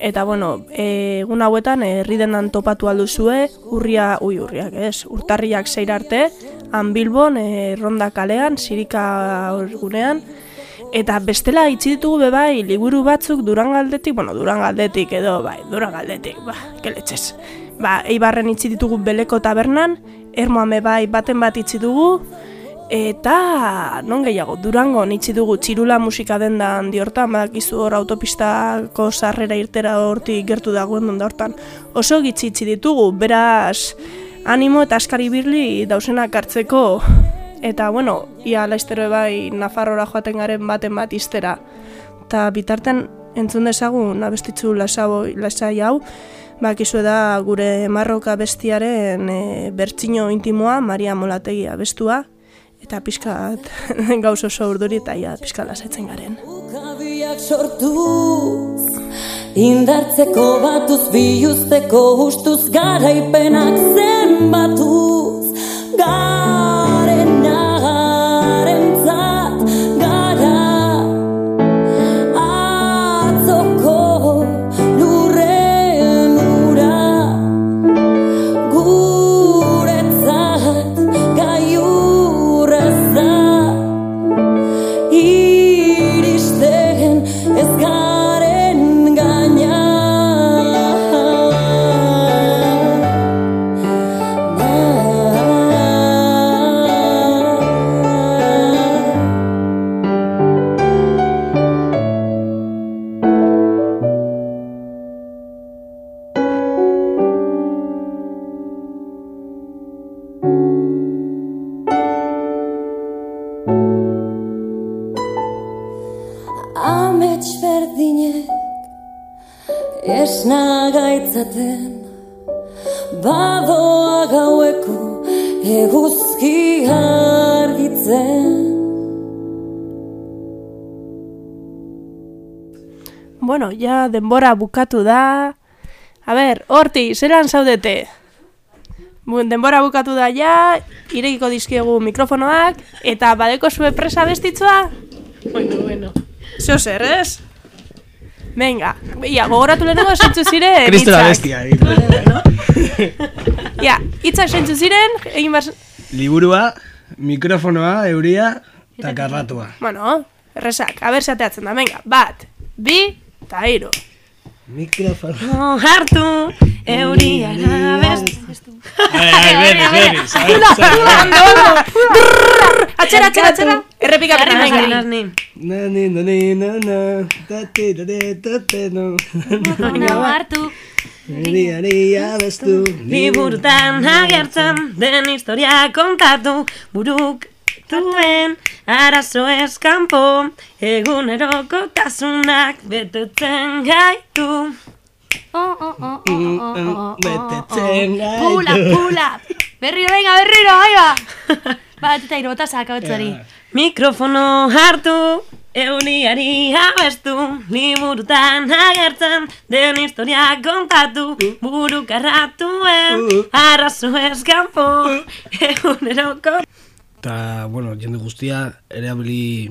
eta bueno, eh, egun hauetan herridenan topatu alduzue, urria, ui urriak ez, urtarriak zeir arte, han Bilbon, eh, ronda kalean, sirika gunean, Eta bestela itxi ditugu bebai liburu batzuk durangaldetik, bueno, durangaldetik edo, bai, durangaldetik, ba, keletxez. Ba, eibarren itxi ditugu beleko tabernan, ermoan bai baten bat itxi dugu, eta non gehiago, durangon itxi dugu txirula musika dendan diortan, badakizu hor autopistako sarrera irtera hortik gertu dagoen donda hortan. Oso gitxi itxi ditugu, beraz, animo eta askari birli dausenak hartzeko Eta, bueno, ia laiztero bai Nafarrora joaten garen baten bat iztera. Eta bitarten entzun dezagun abestitzu lasai hau, bakizu da gure marroka bestiaren e, bertsino intimoa, Maria Molategi abestua, eta pixkat gauz oso urduri eta ia pixka lasaitzen garen. Kabiak sortuz Indartzeko batuz biluzteko ustuz Garaipenak zenbatuz Garen Bueno, ja denbora bukatu da. A ber, horti, zelan zaudete? Denbora bukatu da ja, irekiko dizkiegu mikrofonoak, eta badeko zue presa bestitzua? Bueno, bueno. Zeo zer, ez? Venga, ia, gogoratu lehenengo zentzu ziren Kristo la bestia. Ja, hitzak zentzu ziren, egin bar... Liburua, mikrofonoa, euria, eta karratua. Bueno, errezak, aber zateatzen da, venga, bat, bi, eta hiru. Mikrofono. hartu, euriara bestu. Ai, berriz, berriz. a ver, Ondo, zer- ondo, ondo. Atxera, atxera, atxera. Errepika, Jarri, venga. jarri, jarri. Na, ni, na, ni, na, na, ta, ti, da, de, ta, te, no. Mikrofono hartu, Ari, ari, abestu. liburutan agertzen den historia kontatu, buruk duen arazo eskampo, eguneroko tasunak betetzen gaitu. Oh, oh, oh, oh, oh, oh, oh, oh, Betetzen oh. gaitu. Pula, pula. Berriro, venga, berriro, ahí va. Bat eta irota sakaotzari. Mikrofono hartu, euniari abestu, liburutan agertzen den historia kontatu, burukarratuen, arrazo eskampo, eguneroko. Eta, bueno, jende guztia erabili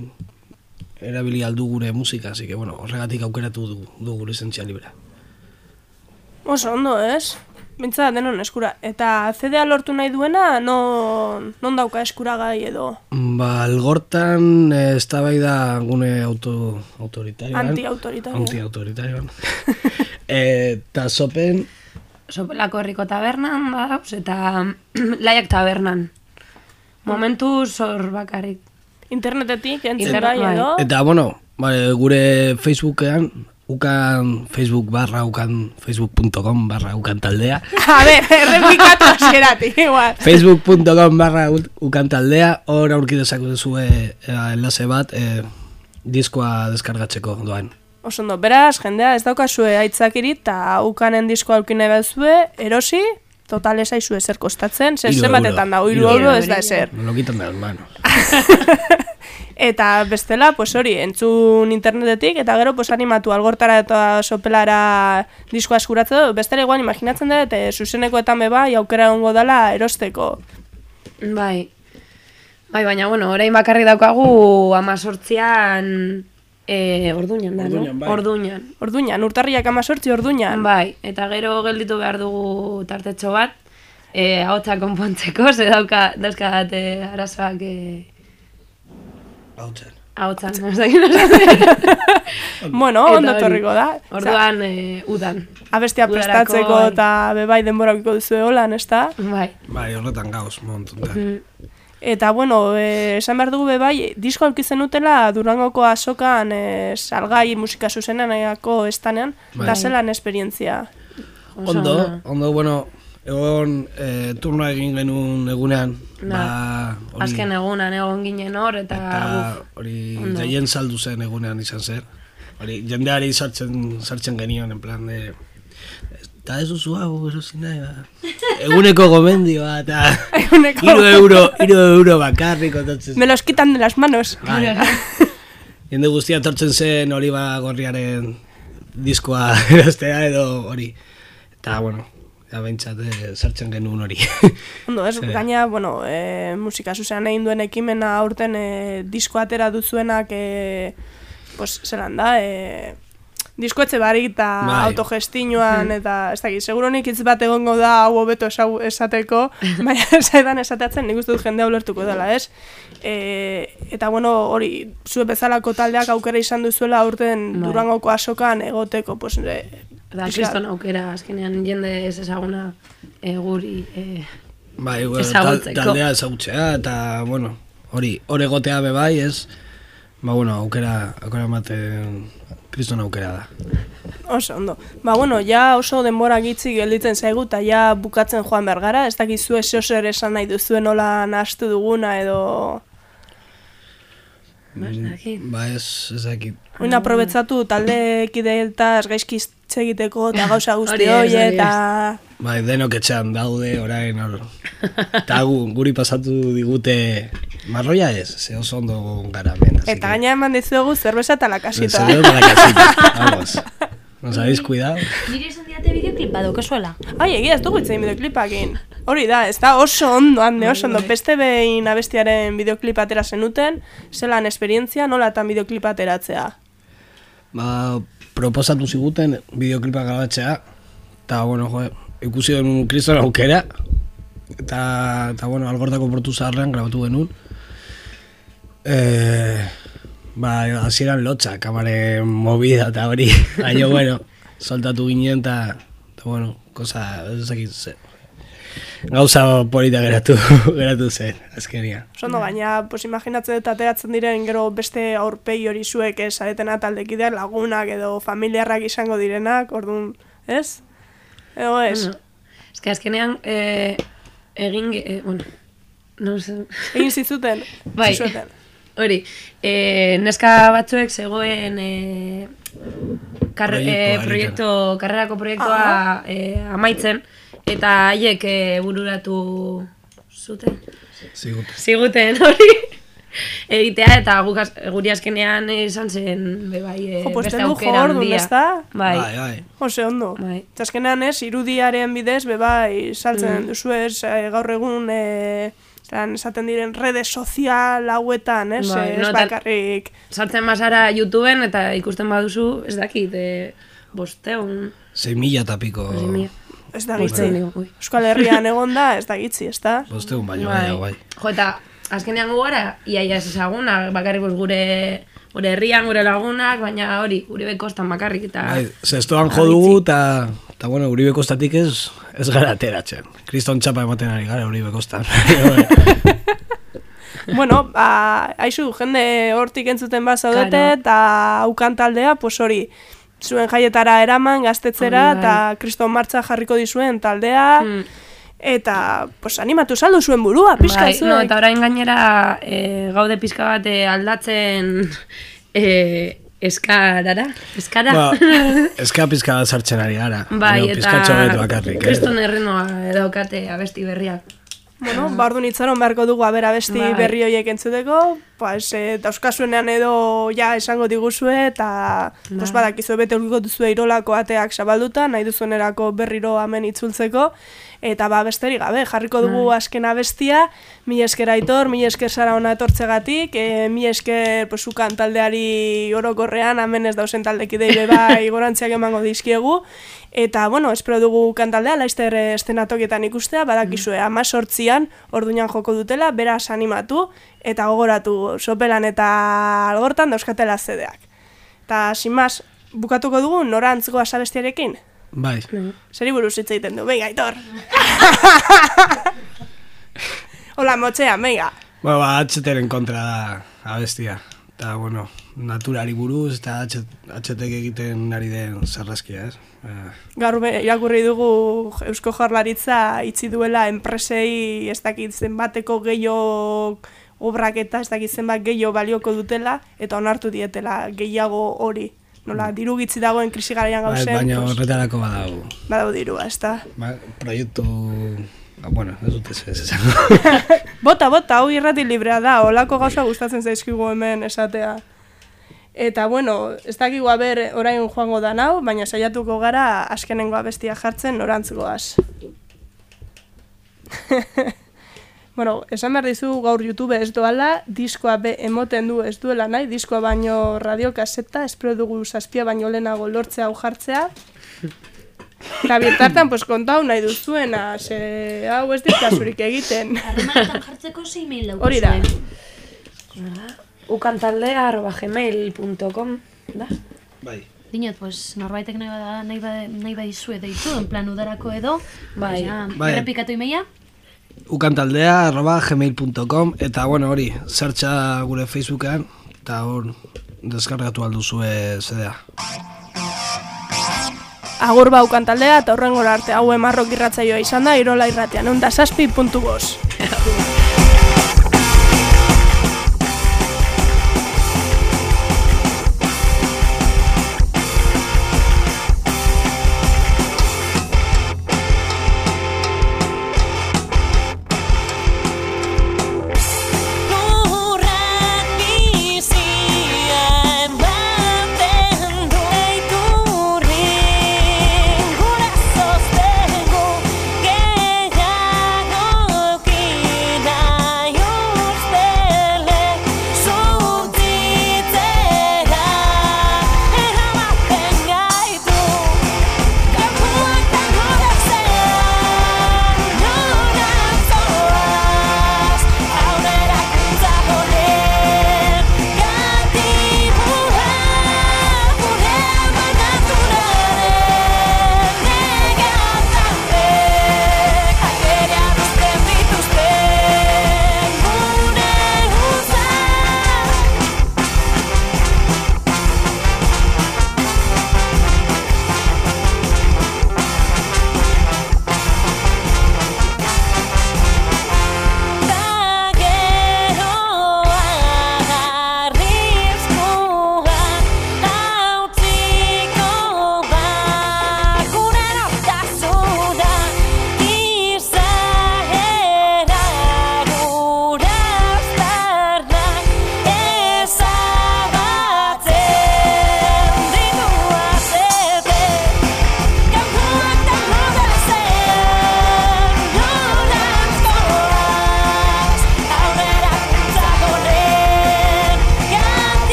erabili aldu gure musika, así que, bueno, horregatik aukeratu du, du gure zentzia libra. Oso ondo, ez? Bintza denon eskura. Eta CD-a lortu nahi duena, non, non dauka eskuragai edo Ba, algortan eh, eztabaida gune auto, autoritarioan. Anti-autoritarioan. Anti-autoritarioan. Eta sopen, Sopelako herriko tabernan badauz eta laiak tabernan. Momentu zor bakarrik. internetetik entzun Internet, bai bai. edo. eta bueno, vale, gure Facebookean, ukan Facebook barra, ukan facebook.com barra, ukan taldea. A ber, errepikatu askeratik, igual. Facebook.com barra ukan taldea, hor aurki dezakute zue enlace bat, eh, diskoa deskargatzeko doan. Oso ondo, beraz, jendea, ez daukazue aitzakirit, eta ukanen disko aurki nahi bazue, erosi, total esaizu ezer kostatzen, zer zenbatetan da, Hiru euro ez da ezer. Lo quitan de las manos. Eta bestela, pues hori, entzun internetetik, eta gero, pues animatu algortara eta sopelara diskoa eskuratzea, bestela igual imaginatzen dut, e, zuzenekoetan be bai, aukera egongo dela erosteko. Bai. Bai, baina, bueno, orain bakarrik daukagu amazortzian e, orduñan da, Orduñan, no? bai. Orduñan. Orduñan, urtarriak amazortzi orduñan. Bai, eta gero gelditu behar dugu tartetxo bat, e, ahotsa konpontzeko, ze dauka, dauzkat e, arazoak e, Ahotsan. ahotsan, ez dakit. Bueno, ondo torriko da. Orduan, e, udan. Abestia Udarako, prestatzeko eta bebai denborako duzu holan, ez da? Bai. Bai, horretan gauz, momentuntan. Mm. Eta, bueno, e, esan behar dugu bebai, disko aurkitzen utela Durangoko azokan e, salgai musika zuzenaneko estanean, Bai. eta zelan esperientzia. Ondo, ondo, bueno, egon eh, turnoa egin genuen egunean, Na, ba, hori, Azken egunan egon ginen hor, eta, eta hori gehien saldu zen egunean izan zer. Hori, jendeari sartzen, sartzen genion, en plan de, eta ez duzu hau, erosi nahi, ba. Eguneko gomendioa, eta Eguneko. iru euro, iru euro bakarrik otatzen. Me los quitan de las manos. Bai. Jende guztia tortzen zen Oliba Gorriaren diskoa erostea edo hori. Eta, bueno, ja behintzat eh, sartzen genuen hori. Ondo, ez, gaina, bueno, e, musika zuzean egin duen ekimena aurten e, disko atera duzuenak, e, pues, zelan da, e, diskoetxe barik eta Bai. autogestinoan, eta ez dakit, seguronik hitz bat egongo da hau hobeto esateko, baina zaidan esateatzen nik uste dut jendea ulertuko dela, ez? E, eta bueno, hori, zue bezalako taldeak aukera izan duzuela aurten Bai. Durangoko asokan egoteko, pues, e, Da, pixka- kriston aukera, azkenean jende ez ezaguna e, guri e, bai, bueno, tal, ezagutzeko. taldea ezagutzea, eta, bueno, hori, hori egotea be bai, ez? Ba, bueno, aukera, aukera ematen, kriston aukera da. Oso, ondo. Ba, bueno, ja oso denbora gitzi gelditzen zaigu, eta ja bukatzen joan behar gara, ez dakizu ez zer esan nahi duzuen nola nahastu duguna, edo... Ba, ez, ez dakit. Oin aprobetzatu talde kideeltaz gaizki hitz egiteko eta gauza guzti Hori eta... Bai, denok etxean daude, orain hor. Eta gu, guri pasatu digute marroia ez, ze oso ondo gara así Eta gaina eman dizuegu zerbeza eta lakasita. Zerbeo para casita, vamos. Nos habéis cuidado. Nire esan diate bideoklip bat daukazuela. Ai, egia ez dugu itzen bideoklipakin. Hori da, ez da oso ondo, hande oso ondo. Beste behin abestiaren bideoklip atera zenuten, zelan esperientzia, nolatan bideoklip ateratzea. Ba, proposatu ziguten bideoklipa grabatzea, eta, bueno, jo, ikusi genuen kriston aukera, eta, eta bueno, algortako portu zaharrean grabatu genuen. E, ba, hasieran lotxa, kamaren movida eta hori, baina, bueno, soltatu ginen, eta, bueno, cosa, ez dakit, ze, gauza polita geratu, geratu zen, azkenia. Oso ondo, baina, pues, imaginatzen dut ateratzen diren gero beste aurpegi hori zuek ez aretena taldekideak lagunak edo familiarrak izango direnak, orduan, ez? Edo ez? Bueno, Ez que azkenean, eh, egin, eh, bueno, no sé. Egin zizuten? Bai, Zizueten? hori, eh, neska batzuek zegoen eh, karre, Proiektua eh, egiten. proiektu, karrerako proiektua eh, amaitzen, eta haiek eh, bururatu zuten. Ziguten. Ziguten hori egitea eta guk az- guri azkenean izan zen be bai eh, Jo, beste aukera handia. Bai. Bai, bai. Ose ondo. Bai. Eta azkenean ez, irudiaren bidez, be bai, saltzen Mm. duzu ez, eh, gaur egun, eh, zelan, esaten diren rede sozial hauetan, ez, Bai, ez no, eta- bakarrik. Sartzen bazara YouTubeen eta ikusten baduzu, ez dakit, eh, bosteun, Sei mila eta piko. Sei mila. Ez da gitzi. Euskal Herrian egon da, ez da gitzi, ez da? Bosteun baino, Bai. bai, bai. Jo, eta azkenean gu gara, iaia ez ezaguna, bakarrik gure gure herrian, gure lagunak, baina hori, gure bekostan bakarrik, eta... Bai, zestoan jo dugu, eta, eta bueno, Uribe kostatik ez, ez gara ateratzen. Kriston txapa ematen ari gara Uribe kostan. bueno, ba, haizu, jende hortik entzuten bat zaudete, Claro. eta aukan taldea, pues hori, zuen jaietara eraman, gaztetzera, bai. eta kriston martza jarriko dizuen taldea, eta, pues, animatu saldu zuen burua, pixka bai, zuek. no, eta orain gainera e, gaude pizka bat eh, aldatzen e, eskarara, eskara. ba, eska pizka bat sartzen ari gara. bai, pizkatxo eta bakarrik. eh? kriston errenoa daukate abesti berriak. Bueno, ba, orduan itzaron beharko dugu abera besti Bai. berri horiek entzuteko, pues, e, dauzkasuenean edo ja esango diguzue, eta pues, Bai. badakizu bete urko duzue irolako ateak zabalduta, nahi duzuenerako berriro hemen itzultzeko, eta ba besterik gabe, jarriko dugu Bai. azken abestia, mi esker aitor, mi esker zara ona etortzegatik, e, mi esker pues, ukan taldeari orokorrean, hemen ez dausen taldekidei be bai gorantziak emango dizkiegu, Eta, bueno, espero dugu kantaldea, laizter eh, estenatokietan ikustea, badakizue, ama sortzian, orduñan joko dutela, beraz animatu, eta gogoratu, sopelan eta algortan dauzkatela zedeak. Eta, sin más, bukatuko dugu, norantz goaz abestiarekin? Bai. Zeri buruz hitz egiten du, venga, Aitor! Hola, motxean, venga! Bueno, ba, atxeteren kontra da abestia. Eta, bueno, naturari buruz eta atxet, atxetek egiten ari den zarraskia, ez? Eh, Gaur irakurri dugu Eusko Jaurlaritza itzi duela enpresei ez dakit zenbateko gehiago obrak eta ez dakit zenbat gehiago balioko dutela eta onartu dietela gehiago hori. Nola, diru gitzi dagoen krisi garaian bai, gauzen, baina pues, horretarako badago. badau dirua, ez da. Ba, proiektu... ah, Bueno, ez dut ez ez. Bota, bota, hau irrati librea da, olako gauza gustatzen zaizkigu hemen esatea. Eta, bueno, ez dakigu aber orain joango da nau, baina saiatuko gara azkenengo abestia jartzen norantzgoaz. bueno, esan behar dizu gaur YouTube ez doala, diskoa be emoten du ez duela nahi, diskoa baino radiokaseta, espero dugu zazpia baino lehenago lortzea hau jartzea. Eta bitartan, pues, kontau nahi duzuena, ze hau ez dit kasurik egiten. Harremanetan jartzeko zein mail daukazue. Hori da. ukantaldea arroba gmail.com da? Bai. Dinot, pues, norbaitek nahi bada, nahi bada, nahi badizue deitu, en plan udarako edo. Bai. Ja, Bai. Errepikatu imeia. Ukantaldea arroba gmail.com eta bueno hori, zertxa gure Facebookean eta hor deskargatu alduzue zedea. Agur baukan taldea eta horrengora arte hau emarrok irratzaioa izan da, irola irratean, eunda saspi puntu.